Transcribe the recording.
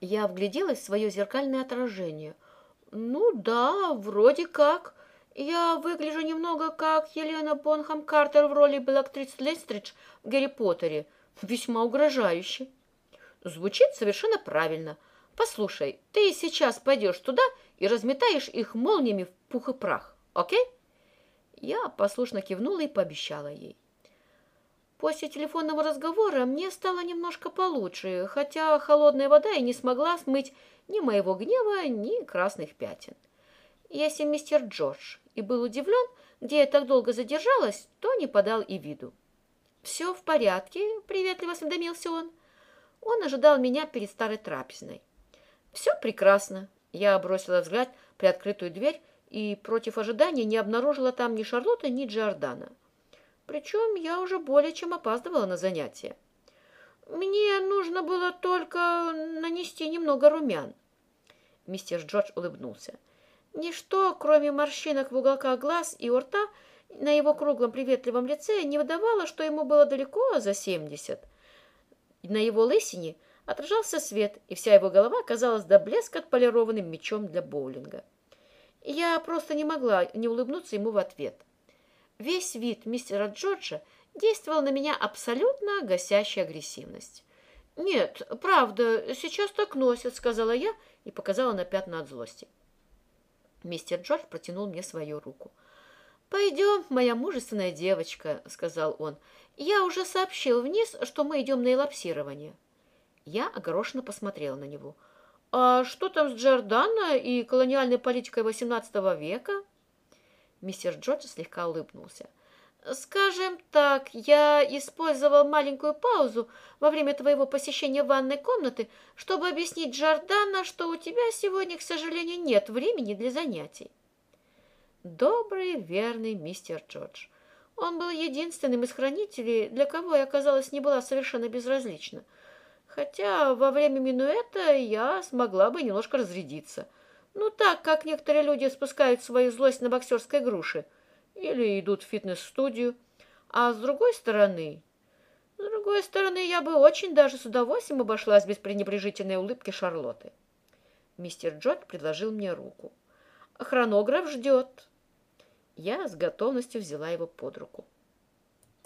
Я вгляделась в свое зеркальное отражение. Ну да, вроде как. Я выгляжу немного как Елена Бонхам Картер в роли Белактрис Лестридж в Гарри Поттере. Весьма угрожающе. Звучит совершенно правильно. Послушай, ты сейчас пойдешь туда и разметаешь их молниями в пух и прах, окей? Я послушно кивнула и пообещала ей. После телефонного разговора мне стало немножко получше, хотя холодная вода и не смогла смыть ни моего гнева, ни красных пятен. Если мистер Джордж и был удивлен, где я так долго задержалась, то не подал и виду. «Все в порядке», — приветливо осведомился он. Он ожидал меня перед старой трапезной. «Все прекрасно», — я бросила взгляд при открытую дверь и против ожидания не обнаружила там ни Шарлотты, ни Джордана. Причем я уже более чем опаздывала на занятия. Мне нужно было только нанести немного румян. Мистер Джордж улыбнулся. Ничто, кроме морщинок в уголках глаз и у рта, на его круглом приветливом лице не выдавало, что ему было далеко за семьдесят. На его лысине отражался свет, и вся его голова казалась до блеска отполированным мечом для боулинга. Я просто не могла не улыбнуться ему в ответ. Весь вид мистера Джорджа действовал на меня абсолютно гасящая агрессивность. «Нет, правда, сейчас так носят», — сказала я и показала на пятна от злости. Мистер Джордж протянул мне свою руку. «Пойдем, моя мужественная девочка», — сказал он. «Я уже сообщил вниз, что мы идем на элапсирование». Я огорошенно посмотрела на него. «А что там с Джордано и колониальной политикой XVIII века?» Мистер Джордж слегка улыбнулся. «Скажем так, я использовал маленькую паузу во время твоего посещения ванной комнаты, чтобы объяснить Джордана, что у тебя сегодня, к сожалению, нет времени для занятий». Добрый, верный мистер Джордж. Он был единственным из хранителей, для кого я, казалось, не была совершенно безразлична. Хотя во время минуэта я смогла бы немножко разрядиться – ну, так, как некоторые люди спускают свою злость на боксерской груши или идут в фитнес-студию. А с другой стороны... С другой стороны, я бы очень даже с удовольствием обошлась без пренебрежительной улыбки Шарлотты. Мистер Джордж предложил мне руку. «Хронограф ждет». Я с готовностью взяла его под руку.